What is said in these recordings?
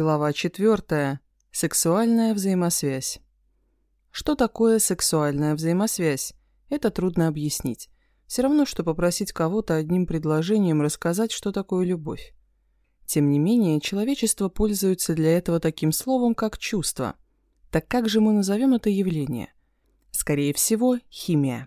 Глава 4. Сексуальная взаимосвязь. Что такое сексуальная взаимосвязь? Это трудно объяснить. Все равно, что попросить кого-то одним предложением рассказать, что такое любовь. Тем не менее, человечество пользуется для этого таким словом, как чувство. Так как же мы назовем это явление? Скорее всего, химия.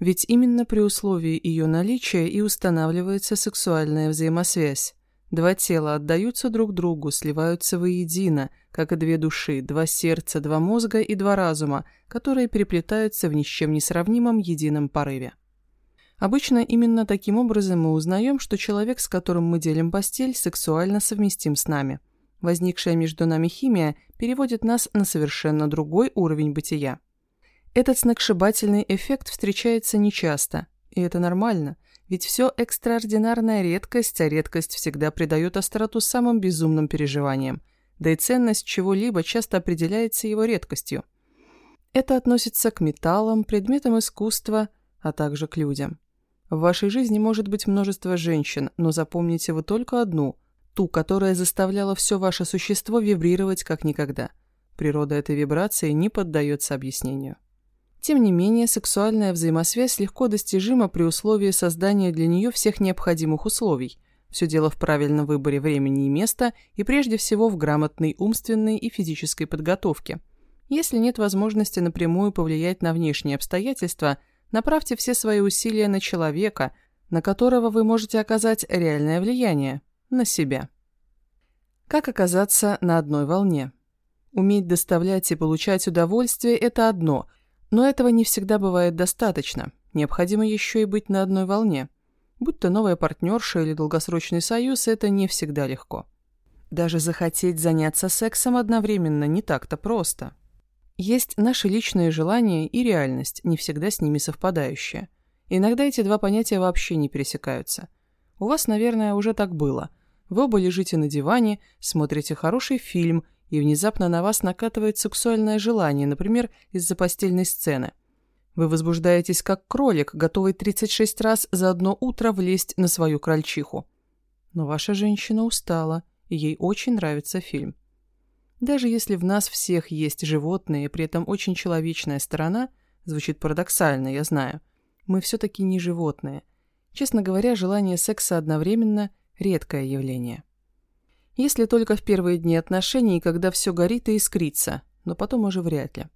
Ведь именно при условии ее наличия и устанавливается сексуальная взаимосвязь. Два тела отдаются друг другу, сливаются воедино, как и две души, два сердца, два мозга и два разума, которые переплетаются в ни с чем не сравнимом едином порыве. Обычно именно таким образом мы узнаем, что человек, с которым мы делим постель, сексуально совместим с нами. Возникшая между нами химия переводит нас на совершенно другой уровень бытия. Этот сногсшибательный эффект встречается нечасто, и это нормально – ведь все экстраординарная редкость, а редкость всегда придает остроту самым безумным переживаниям. Да и ценность чего-либо часто определяется его редкостью. Это относится к металлам, предметам искусства, а также к людям. В вашей жизни может быть множество женщин, но запомните вы только одну, ту, которая заставляла все ваше существо вибрировать как никогда. Природа этой вибрации не поддается объяснению. Тем не менее, сексуальная взаимосвязь легко достижима при условии создания для нее всех необходимых условий. Все дело в правильном выборе времени и места и прежде всего в грамотной умственной и физической подготовке. Если нет возможности напрямую повлиять на внешние обстоятельства, направьте все свои усилия на человека, на которого вы можете оказать реальное влияние – на себя. Как оказаться на одной волне? Уметь доставлять и получать удовольствие – это одно – но этого не всегда бывает достаточно. Необходимо еще и быть на одной волне. Будь то новая партнерша или долгосрочный союз, это не всегда легко. Даже захотеть заняться сексом одновременно не так-то просто. Есть наши личные желания и реальность, не всегда с ними совпадающая. Иногда эти два понятия вообще не пересекаются. У вас, наверное, уже так было. Вы оба лежите на диване, смотрите хороший фильм – и внезапно на вас накатывает сексуальное желание, например, из-за постельной сцены. Вы возбуждаетесь как кролик, готовый 36 раз за одно утро влезть на свою крольчиху. Но ваша женщина устала, и ей очень нравится фильм. Даже если в нас всех есть животные, и при этом очень человечная сторона, звучит парадоксально, я знаю, мы все-таки не животные. Честно говоря, желание секса одновременно – редкое явление. Если только в первые дни отношений, когда все горит и искрится, но потом уже вряд ли.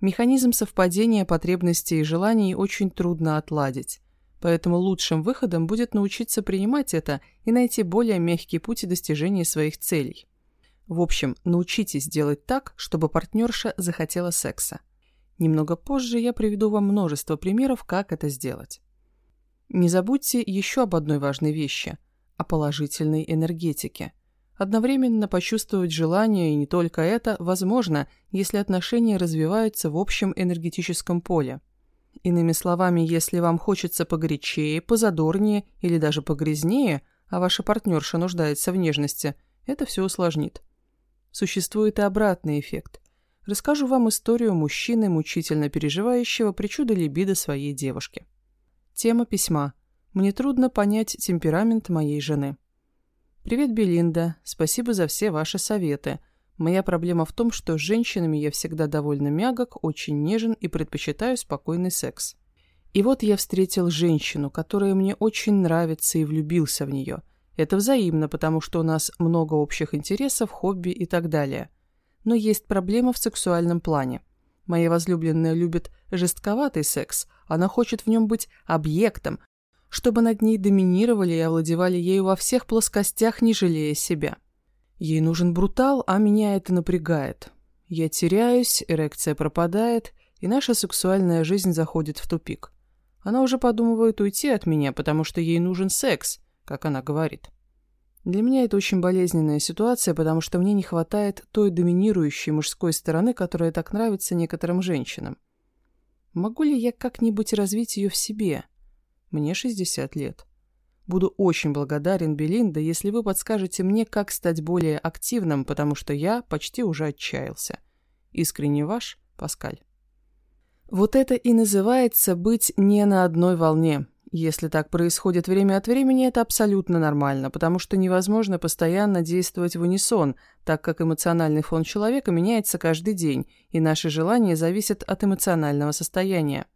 Механизм совпадения потребностей и желаний очень трудно отладить. Поэтому лучшим выходом будет научиться принимать это и найти более мягкий путь достижения своих целей. В общем, научитесь делать так, чтобы партнерша захотела секса. Немного позже я приведу вам множество примеров, как это сделать. Не забудьте еще об одной важной вещи – о положительной энергетике – Одновременно почувствовать желание, и не только это, возможно, если отношения развиваются в общем энергетическом поле. Иными словами, если вам хочется погорячее, позадорнее или даже погрязнее, а ваша партнерша нуждается в нежности, это все усложнит. Существует и обратный эффект. Расскажу вам историю мужчины, мучительно переживающего причуды либидо своей девушки. Тема письма. Мне трудно понять темперамент моей жены. «Привет, Белинда. Спасибо за все ваши советы. Моя проблема в том, что с женщинами я всегда довольно мягок, очень нежен и предпочитаю спокойный секс. И вот я встретил женщину, которая мне очень нравится и влюбился в нее. Это взаимно, потому что у нас много общих интересов, хобби и так далее. Но есть проблема в сексуальном плане. Моя возлюбленная любит жестковатый секс, она хочет в нем быть объектом, чтобы над ней доминировали и овладевали ею во всех плоскостях, не жалея себя. Ей нужен брутал, а меня это напрягает. Я теряюсь, эрекция пропадает, и наша сексуальная жизнь заходит в тупик. Она уже подумывает уйти от меня, потому что ей нужен секс, как она говорит. Для меня это очень болезненная ситуация, потому что мне не хватает той доминирующей мужской стороны, которая так нравится некоторым женщинам. Могу ли я как-нибудь развить ее в себе? Мне 60 лет. Буду очень благодарен, Белинда, если вы подскажете мне, как стать более активным, потому что я почти уже отчаялся. Искренне ваш, Паскаль. Вот это и называется быть не на одной волне. Если так происходит время от времени, это абсолютно нормально, потому что невозможно постоянно действовать в унисон, так как эмоциональный фон человека меняется каждый день, и наши желания зависят от эмоционального состояния.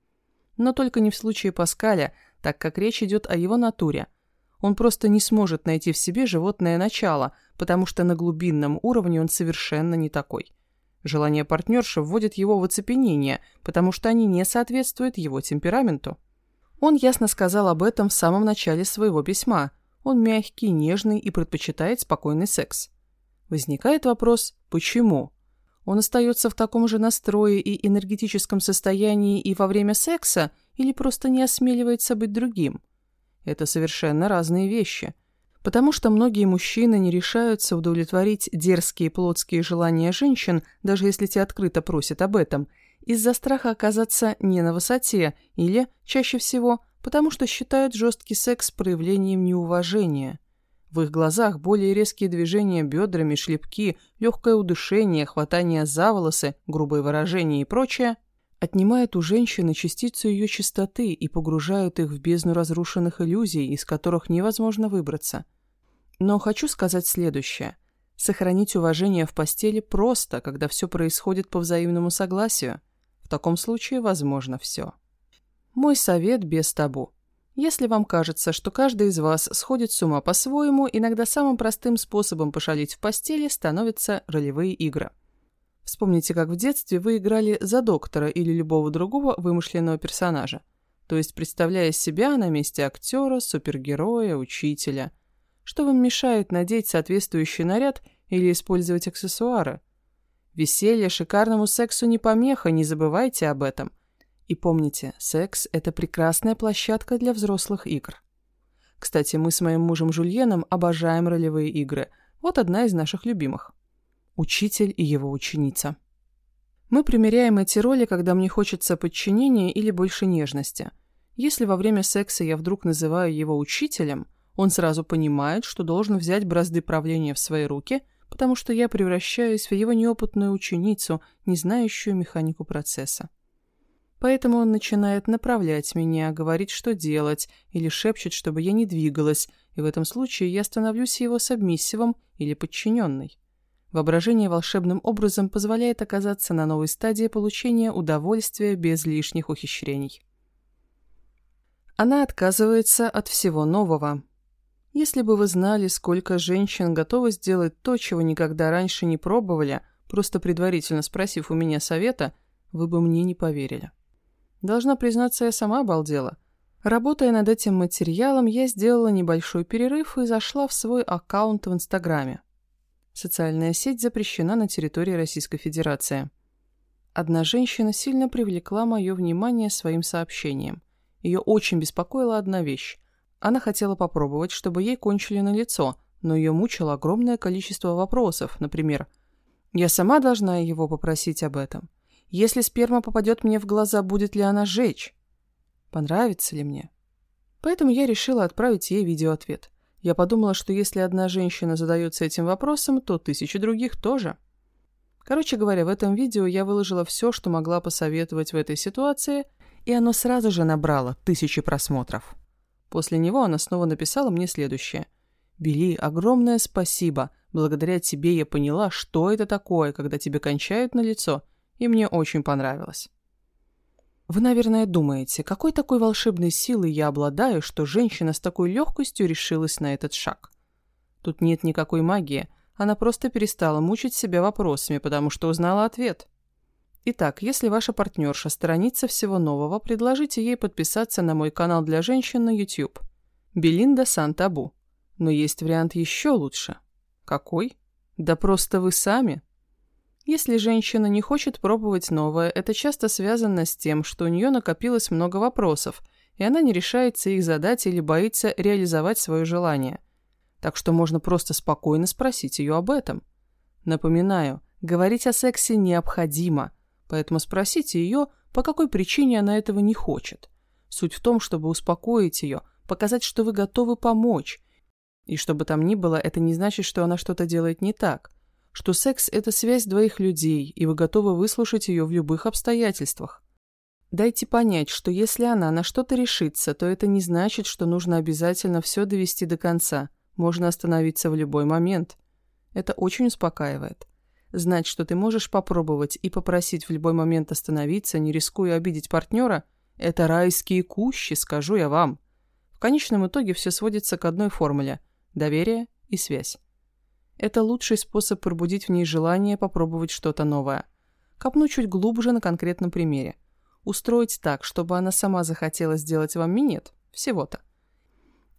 Но только не в случае Паскаля, так как речь идет о его натуре. Он просто не сможет найти в себе животное начало, потому что на глубинном уровне он совершенно не такой. Желание партнерши вводит его в оцепенение, потому что они не соответствуют его темпераменту. Он ясно сказал об этом в самом начале своего письма. Он мягкий, нежный и предпочитает спокойный секс. Возникает вопрос «почему?». Он остается в таком же настрое и энергетическом состоянии и во время секса или просто не осмеливается быть другим? Это совершенно разные вещи. Потому что многие мужчины не решаются удовлетворить дерзкие плотские желания женщин, даже если те открыто просят об этом – из-за страха оказаться не на высоте или, чаще всего, потому что считают жесткий секс проявлением неуважения. В их глазах более резкие движения бедрами, шлепки, легкое удушение, хватание за волосы, грубые выражения и прочее отнимают у женщины частицу ее чистоты и погружают их в бездну разрушенных иллюзий, из которых невозможно выбраться. Но хочу сказать следующее. Сохранить уважение в постели просто, когда все происходит по взаимному согласию – в таком случае возможно все. Мой совет без табу. Если вам кажется, что каждый из вас сходит с ума по-своему, иногда самым простым способом пошалить в постели становятся ролевые игры. Вспомните, как в детстве вы играли за доктора или любого другого вымышленного персонажа, то есть представляя себя на месте актера, супергероя, учителя. Что вам мешает надеть соответствующий наряд или использовать аксессуары? Веселье шикарному сексу не помеха, не забывайте об этом. И помните, секс – это прекрасная площадка для взрослых игр. Кстати, мы с моим мужем Жульеном обожаем ролевые игры. Вот одна из наших любимых. Учитель и его ученица. Мы примеряем эти роли, когда мне хочется подчинения или больше нежности. Если во время секса я вдруг называю его учителем, он сразу понимает, что должен взять бразды правления в свои руки – потому что я превращаюсь в его неопытную ученицу, не знающую механику процесса. Поэтому он начинает направлять меня, говорить, что делать, или шепчет, чтобы я не двигалась, и в этом случае я становлюсь его сабмиссивом или подчиненной. Воображение волшебным образом позволяет оказаться на новой стадии получения удовольствия без лишних ухищрений. Она отказывается от всего нового, если бы вы знали, сколько женщин готовы сделать то, чего никогда раньше не пробовали, просто предварительно спросив у меня совета, вы бы мне не поверили. Должна признаться, я сама обалдела. Работая над этим материалом, я сделала небольшой перерыв и зашла в свой аккаунт в Инстаграме. Социальная сеть запрещена на территории Российской Федерации. Одна женщина сильно привлекла мое внимание своим сообщением. Ее очень беспокоила одна вещь. Она хотела попробовать, чтобы ей кончили на лицо, но ее мучило огромное количество вопросов, например, «Я сама должна его попросить об этом? Если сперма попадет мне в глаза, будет ли она жечь? Понравится ли мне?» Поэтому я решила отправить ей видеоответ. Я подумала, что если одна женщина задается этим вопросом, то тысячи других тоже. Короче говоря, в этом видео я выложила все, что могла посоветовать в этой ситуации, и оно сразу же набрало тысячи просмотров. После него она снова написала мне следующее. «Бели, огромное спасибо. Благодаря тебе я поняла, что это такое, когда тебе кончают на лицо, и мне очень понравилось». Вы, наверное, думаете, какой такой волшебной силой я обладаю, что женщина с такой легкостью решилась на этот шаг? Тут нет никакой магии, она просто перестала мучить себя вопросами, потому что узнала ответ. Итак, если ваша партнерша сторонится всего нового, предложите ей подписаться на мой канал для женщин на YouTube. Белинда Сан-Табу. Но есть вариант еще лучше. Какой? Да просто вы сами. Если женщина не хочет пробовать новое, это часто связано с тем, что у нее накопилось много вопросов, и она не решается их задать или боится реализовать свое желание. Так что можно просто спокойно спросить ее об этом. Напоминаю, говорить о сексе необходимо – Поэтому спросите ее, по какой причине она этого не хочет. Суть в том, чтобы успокоить ее, показать, что вы готовы помочь. И чтобы там ни было, это не значит, что она что-то делает не так. Что секс – это связь двоих людей, и вы готовы выслушать ее в любых обстоятельствах. Дайте понять, что если она на что-то решится, то это не значит, что нужно обязательно все довести до конца. Можно остановиться в любой момент. Это очень успокаивает. Знать, что ты можешь попробовать и попросить в любой момент остановиться, не рискуя обидеть партнера, это райские кущи, скажу я вам. В конечном итоге все сводится к одной формуле – доверие и связь. Это лучший способ пробудить в ней желание попробовать что-то новое. Копну чуть глубже на конкретном примере – устроить так, чтобы она сама захотела сделать вам минет, всего-то.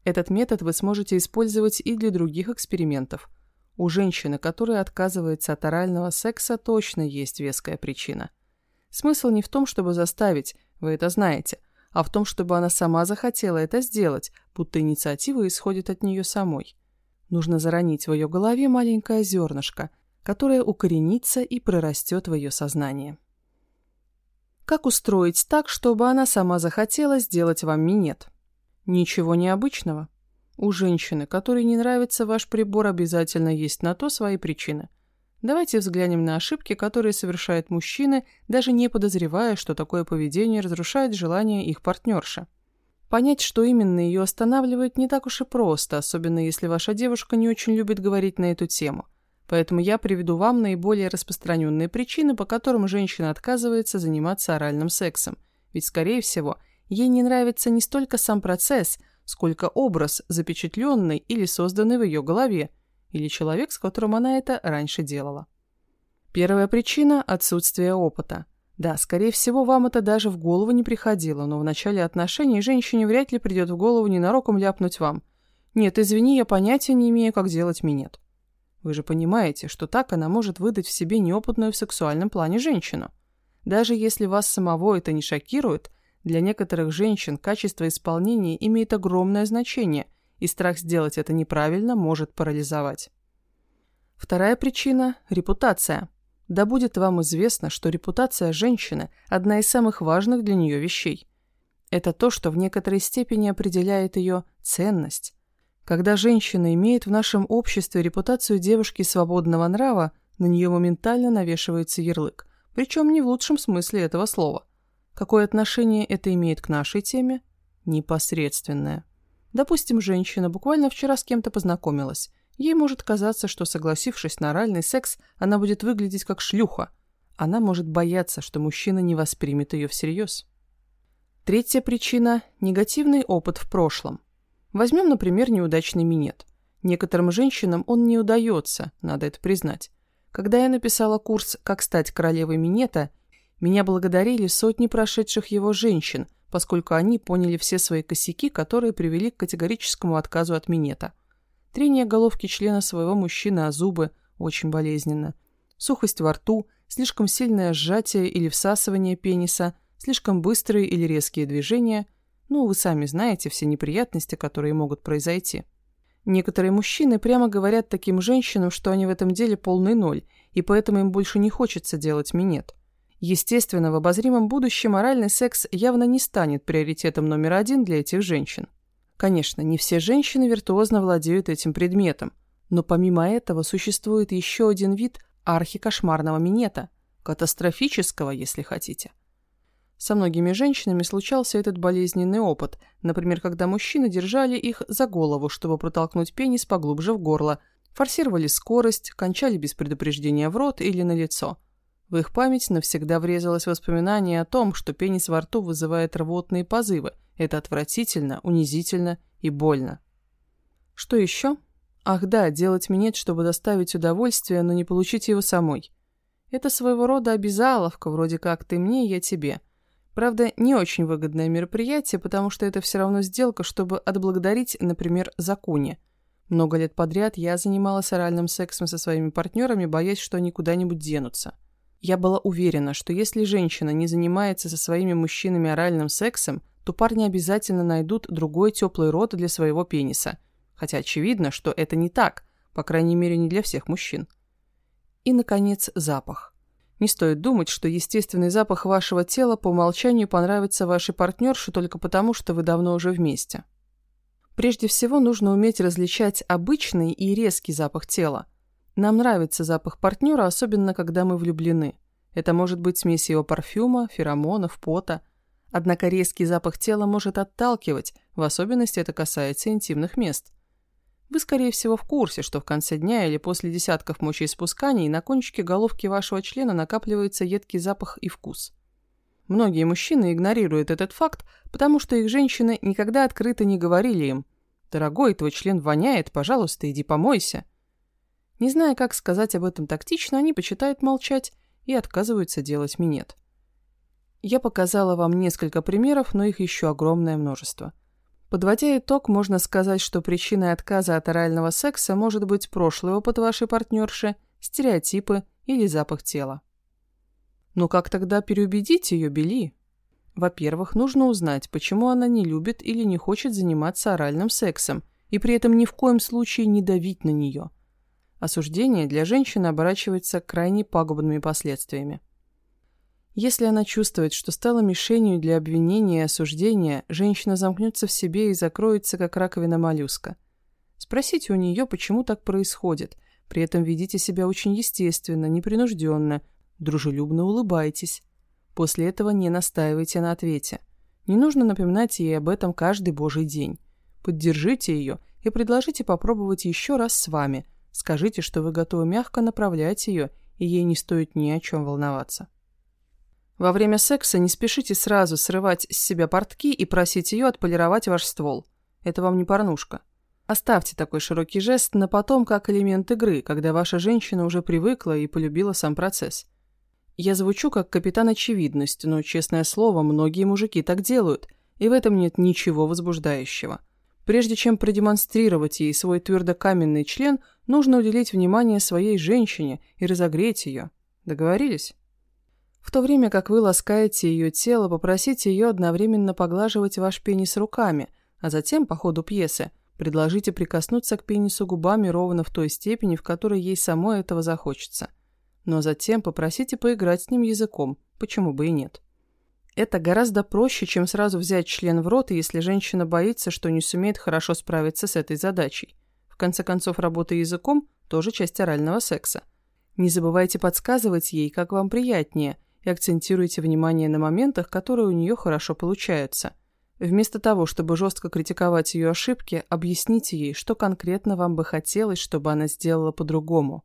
Этот метод вы сможете использовать и для других экспериментов. У женщины, которая отказывается от орального секса, точно есть веская причина. Смысл не в том, чтобы заставить, вы это знаете, а в том, чтобы она сама захотела это сделать, будто инициатива исходит от нее самой. Нужно заронить в ее голове маленькое зернышко, которое укоренится и прорастет в ее сознание. Как устроить так, чтобы она сама захотела сделать вам минет? Ничего необычного. У женщины, которой не нравится ваш прибор, обязательно есть на то свои причины. Давайте взглянем на ошибки, которые совершают мужчины, даже не подозревая, что такое поведение разрушает желание их партнерши. Понять, что именно ее останавливает, не так уж и просто, особенно если ваша девушка не очень любит говорить на эту тему – Поэтому я приведу вам наиболее распространенные причины, по которым женщина отказывается заниматься оральным сексом. Ведь, скорее всего, ей не нравится не столько сам процесс, сколько образ, запечатленный или созданный в ее голове, или человек, с которым она это раньше делала. Первая причина – отсутствие опыта. Да, скорее всего, вам это даже в голову не приходило, но в начале отношений женщине вряд ли придет в голову ненароком ляпнуть вам. «Нет, извини, я понятия не имею, как делать минет». Вы же понимаете, что так она может выдать в себе неопытную в сексуальном плане женщину. Даже если вас самого это не шокирует, для некоторых женщин качество исполнения имеет огромное значение, и страх сделать это неправильно может парализовать. Вторая причина – репутация. Да будет вам известно, что репутация женщины – одна из самых важных для нее вещей. Это то, что в некоторой степени определяет ее ценность, когда женщина имеет в нашем обществе репутацию девушки свободного нрава, на нее моментально навешивается ярлык, причем не в лучшем смысле этого слова. Какое отношение это имеет к нашей теме? Непосредственное. Допустим, женщина буквально вчера с кем-то познакомилась. Ей может казаться, что, согласившись на оральный секс, она будет выглядеть как шлюха. Она может бояться, что мужчина не воспримет ее всерьез. Третья причина – негативный опыт в прошлом – Возьмем, например, неудачный минет. Некоторым женщинам он не удается, надо это признать. Когда я написала курс «Как стать королевой минета», меня благодарили сотни прошедших его женщин, поскольку они поняли все свои косяки, которые привели к категорическому отказу от минета. Трение головки члена своего мужчины о зубы очень болезненно. Сухость во рту, слишком сильное сжатие или всасывание пениса, слишком быстрые или резкие движения – ну, вы сами знаете все неприятности, которые могут произойти. Некоторые мужчины прямо говорят таким женщинам, что они в этом деле полный ноль, и поэтому им больше не хочется делать минет. Естественно, в обозримом будущем моральный секс явно не станет приоритетом номер один для этих женщин. Конечно, не все женщины виртуозно владеют этим предметом, но помимо этого существует еще один вид архикошмарного минета, катастрофического, если хотите. Со многими женщинами случался этот болезненный опыт, например, когда мужчины держали их за голову, чтобы протолкнуть пенис поглубже в горло, форсировали скорость, кончали без предупреждения в рот или на лицо. В их память навсегда врезалось воспоминание о том, что пенис во рту вызывает рвотные позывы. Это отвратительно, унизительно и больно. Что еще? Ах да, делать минет, чтобы доставить удовольствие, но не получить его самой. Это своего рода обязаловка, вроде как «ты мне, я тебе». Правда, не очень выгодное мероприятие, потому что это все равно сделка, чтобы отблагодарить, например, Закуни. Много лет подряд я занималась оральным сексом со своими партнерами, боясь, что они куда-нибудь денутся. Я была уверена, что если женщина не занимается со своими мужчинами оральным сексом, то парни обязательно найдут другой теплый рот для своего пениса. Хотя очевидно, что это не так, по крайней мере не для всех мужчин. И, наконец, запах. Не стоит думать, что естественный запах вашего тела по умолчанию понравится вашей партнерше только потому, что вы давно уже вместе. Прежде всего нужно уметь различать обычный и резкий запах тела. Нам нравится запах партнера, особенно когда мы влюблены. Это может быть смесь его парфюма, феромонов, пота. Однако резкий запах тела может отталкивать, в особенности это касается интимных мест. Вы, скорее всего, в курсе, что в конце дня или после десятков мочеиспусканий на кончике головки вашего члена накапливается едкий запах и вкус. Многие мужчины игнорируют этот факт, потому что их женщины никогда открыто не говорили им «Дорогой, твой член воняет, пожалуйста, иди помойся». Не зная, как сказать об этом тактично, они почитают молчать и отказываются делать минет. Я показала вам несколько примеров, но их еще огромное множество. Подводя итог, можно сказать, что причиной отказа от орального секса может быть прошлый опыт вашей партнерши, стереотипы или запах тела. Но как тогда переубедить ее, Бели? Во-первых, нужно узнать, почему она не любит или не хочет заниматься оральным сексом, и при этом ни в коем случае не давить на нее. Осуждение для женщины оборачивается крайне пагубными последствиями. Если она чувствует, что стала мишенью для обвинения и осуждения, женщина замкнется в себе и закроется, как раковина моллюска. Спросите у нее, почему так происходит. При этом ведите себя очень естественно, непринужденно, дружелюбно улыбайтесь. После этого не настаивайте на ответе. Не нужно напоминать ей об этом каждый божий день. Поддержите ее и предложите попробовать еще раз с вами. Скажите, что вы готовы мягко направлять ее, и ей не стоит ни о чем волноваться. Во время секса не спешите сразу срывать с себя портки и просить ее отполировать ваш ствол. Это вам не порнушка. Оставьте такой широкий жест на потом как элемент игры, когда ваша женщина уже привыкла и полюбила сам процесс. Я звучу как капитан очевидность, но, честное слово, многие мужики так делают, и в этом нет ничего возбуждающего. Прежде чем продемонстрировать ей свой твердокаменный член, нужно уделить внимание своей женщине и разогреть ее. Договорились? В то время как вы ласкаете ее тело, попросите ее одновременно поглаживать ваш пенис руками, а затем, по ходу пьесы, предложите прикоснуться к пенису губами ровно в той степени, в которой ей самой этого захочется. Но затем попросите поиграть с ним языком, почему бы и нет. Это гораздо проще, чем сразу взять член в рот, если женщина боится, что не сумеет хорошо справиться с этой задачей. В конце концов, работа языком – тоже часть орального секса. Не забывайте подсказывать ей, как вам приятнее – и акцентируйте внимание на моментах, которые у нее хорошо получаются. Вместо того, чтобы жестко критиковать ее ошибки, объясните ей, что конкретно вам бы хотелось, чтобы она сделала по-другому.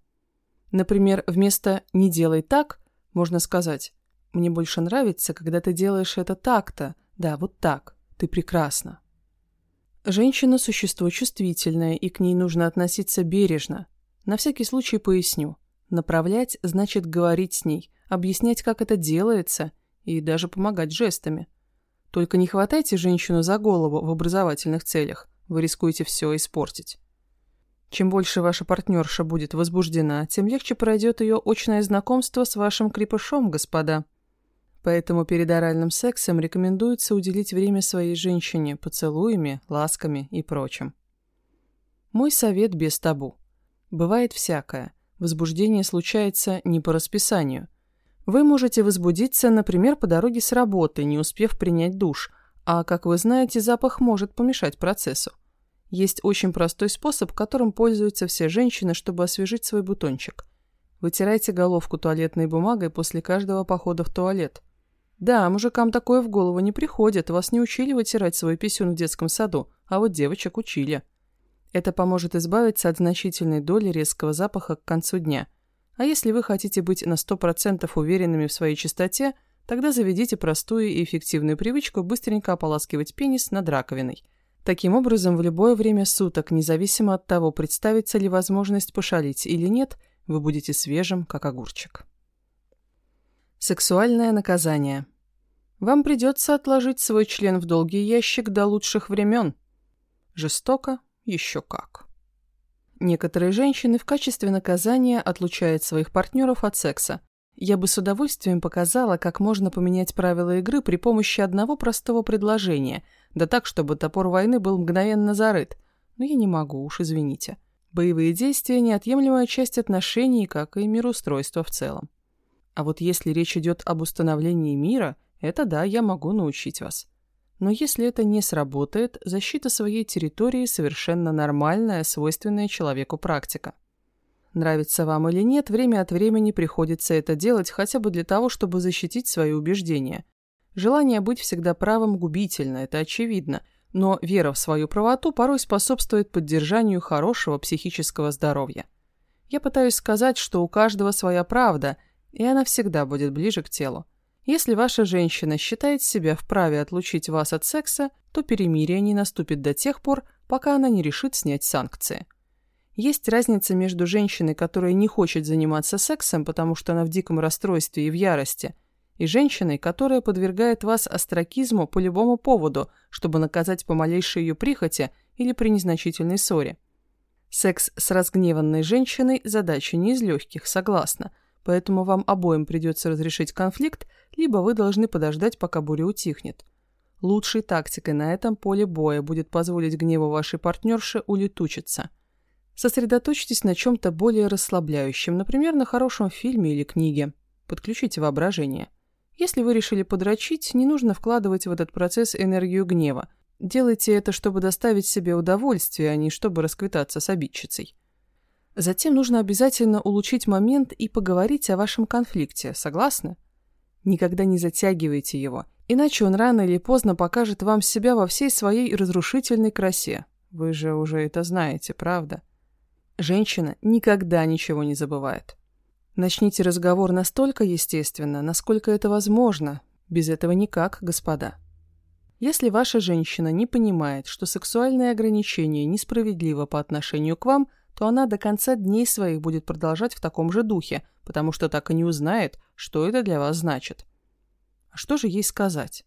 Например, вместо «не делай так» можно сказать «мне больше нравится, когда ты делаешь это так-то, да, вот так, ты прекрасна». Женщина – существо чувствительное, и к ней нужно относиться бережно. На всякий случай поясню. Направлять значит говорить с ней, объяснять, как это делается, и даже помогать жестами. Только не хватайте женщину за голову в образовательных целях, вы рискуете все испортить. Чем больше ваша партнерша будет возбуждена, тем легче пройдет ее очное знакомство с вашим крепышом, господа. Поэтому перед оральным сексом рекомендуется уделить время своей женщине поцелуями, ласками и прочим. Мой совет без табу. Бывает всякое. Возбуждение случается не по расписанию. Вы можете возбудиться, например, по дороге с работы, не успев принять душ, а, как вы знаете, запах может помешать процессу. Есть очень простой способ, которым пользуются все женщины, чтобы освежить свой бутончик. Вытирайте головку туалетной бумагой после каждого похода в туалет. Да, мужикам такое в голову не приходит, вас не учили вытирать свой писюн в детском саду, а вот девочек учили. Это поможет избавиться от значительной доли резкого запаха к концу дня – а если вы хотите быть на 100% уверенными в своей чистоте, тогда заведите простую и эффективную привычку быстренько ополаскивать пенис над раковиной. Таким образом, в любое время суток, независимо от того, представится ли возможность пошалить или нет, вы будете свежим, как огурчик. Сексуальное наказание. Вам придется отложить свой член в долгий ящик до лучших времен. Жестоко? Еще как. Некоторые женщины в качестве наказания отлучают своих партнеров от секса. Я бы с удовольствием показала, как можно поменять правила игры при помощи одного простого предложения, да так, чтобы топор войны был мгновенно зарыт. Но я не могу, уж извините. Боевые действия – неотъемлемая часть отношений, как и мироустройство в целом. А вот если речь идет об установлении мира, это да, я могу научить вас. Но если это не сработает, защита своей территории совершенно нормальная, свойственная человеку практика. Нравится вам или нет, время от времени приходится это делать хотя бы для того, чтобы защитить свои убеждения. Желание быть всегда правым губительно, это очевидно, но вера в свою правоту порой способствует поддержанию хорошего психического здоровья. Я пытаюсь сказать, что у каждого своя правда, и она всегда будет ближе к телу. Если ваша женщина считает себя вправе отлучить вас от секса, то перемирие не наступит до тех пор, пока она не решит снять санкции. Есть разница между женщиной, которая не хочет заниматься сексом, потому что она в диком расстройстве и в ярости, и женщиной, которая подвергает вас остракизму по любому поводу, чтобы наказать по малейшей ее прихоти или при незначительной ссоре. Секс с разгневанной женщиной – задача не из легких, согласна, поэтому вам обоим придется разрешить конфликт, либо вы должны подождать, пока буря утихнет. Лучшей тактикой на этом поле боя будет позволить гневу вашей партнерши улетучиться. Сосредоточьтесь на чем-то более расслабляющем, например, на хорошем фильме или книге. Подключите воображение. Если вы решили подрочить, не нужно вкладывать в этот процесс энергию гнева. Делайте это, чтобы доставить себе удовольствие, а не чтобы расквитаться с обидчицей. Затем нужно обязательно улучшить момент и поговорить о вашем конфликте, согласны? Никогда не затягивайте его, иначе он рано или поздно покажет вам себя во всей своей разрушительной красе. Вы же уже это знаете, правда? Женщина никогда ничего не забывает. Начните разговор настолько естественно, насколько это возможно. Без этого никак, господа. Если ваша женщина не понимает, что сексуальное ограничение несправедливо по отношению к вам, то она до конца дней своих будет продолжать в таком же духе, потому что так и не узнает, что это для вас значит. А что же ей сказать?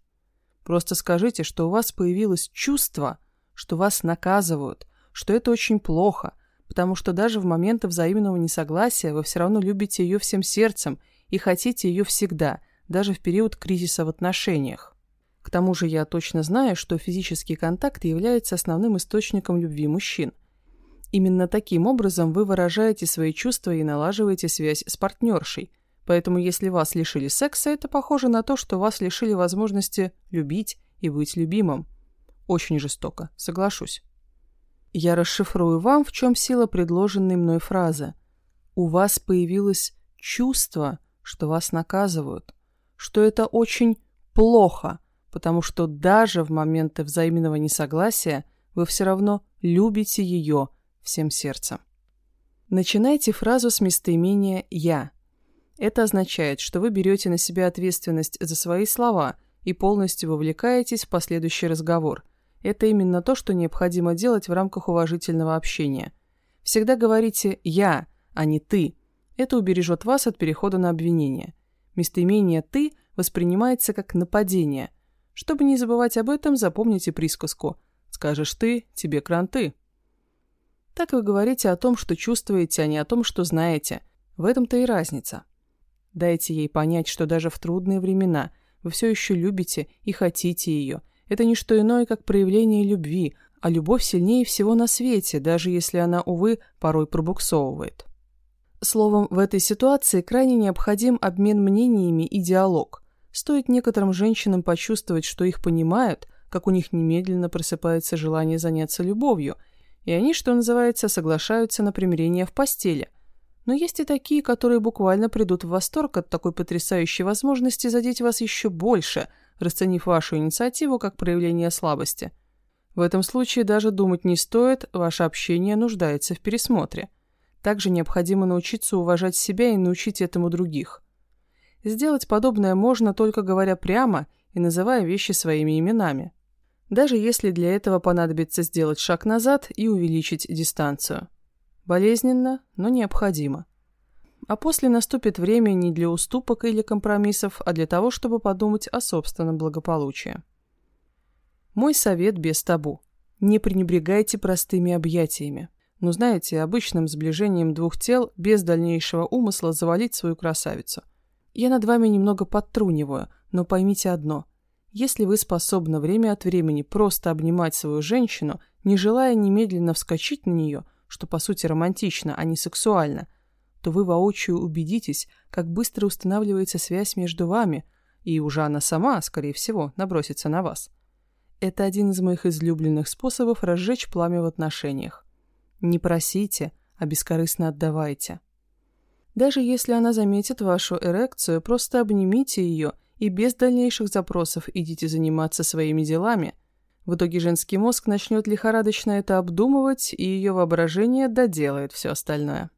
Просто скажите, что у вас появилось чувство, что вас наказывают, что это очень плохо – потому что даже в моменты взаимного несогласия вы все равно любите ее всем сердцем и хотите ее всегда, даже в период кризиса в отношениях. К тому же я точно знаю, что физический контакт является основным источником любви мужчин. Именно таким образом вы выражаете свои чувства и налаживаете связь с партнершей. Поэтому если вас лишили секса, это похоже на то, что вас лишили возможности любить и быть любимым. Очень жестоко, соглашусь. Я расшифрую вам, в чем сила предложенной мной фразы. У вас появилось чувство, что вас наказывают, что это очень плохо, потому что даже в моменты взаимного несогласия вы все равно любите ее всем сердцем. Начинайте фразу с местоимения «я». Это означает, что вы берете на себя ответственность за свои слова и полностью вовлекаетесь в последующий разговор – это именно то, что необходимо делать в рамках уважительного общения. Всегда говорите «я», а не «ты». Это убережет вас от перехода на обвинение. Местоимение «ты» воспринимается как нападение. Чтобы не забывать об этом, запомните присказку «скажешь ты, тебе кранты». Так вы говорите о том, что чувствуете, а не о том, что знаете. В этом-то и разница. Дайте ей понять, что даже в трудные времена вы все еще любите и хотите ее – это не что иное, как проявление любви, а любовь сильнее всего на свете, даже если она, увы, порой пробуксовывает. Словом, в этой ситуации крайне необходим обмен мнениями и диалог. Стоит некоторым женщинам почувствовать, что их понимают, как у них немедленно просыпается желание заняться любовью, и они, что называется, соглашаются на примирение в постели. Но есть и такие, которые буквально придут в восторг от такой потрясающей возможности задеть вас еще больше – расценив вашу инициативу как проявление слабости. В этом случае даже думать не стоит, ваше общение нуждается в пересмотре. Также необходимо научиться уважать себя и научить этому других. Сделать подобное можно только говоря прямо и называя вещи своими именами. Даже если для этого понадобится сделать шаг назад и увеличить дистанцию. Болезненно, но необходимо. А после наступит время не для уступок или компромиссов, а для того, чтобы подумать о собственном благополучии. Мой совет без табу. Не пренебрегайте простыми объятиями. Ну, знаете, обычным сближением двух тел без дальнейшего умысла завалить свою красавицу. Я над вами немного подтруниваю, но поймите одно. Если вы способны время от времени просто обнимать свою женщину, не желая немедленно вскочить на нее, что по сути романтично, а не сексуально – то вы воочию убедитесь, как быстро устанавливается связь между вами, и уже она сама, скорее всего, набросится на вас. Это один из моих излюбленных способов разжечь пламя в отношениях. Не просите, а бескорыстно отдавайте. Даже если она заметит вашу эрекцию, просто обнимите ее и без дальнейших запросов идите заниматься своими делами, в итоге женский мозг начнет лихорадочно это обдумывать, и ее воображение доделает все остальное.